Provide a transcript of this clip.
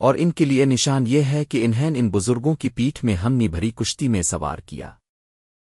اور ان کے لیے نشان یہ ہے کہ انہیں ان بزرگوں کی پیٹھ میں ہم نے بھری کشتی میں سوار کیا۔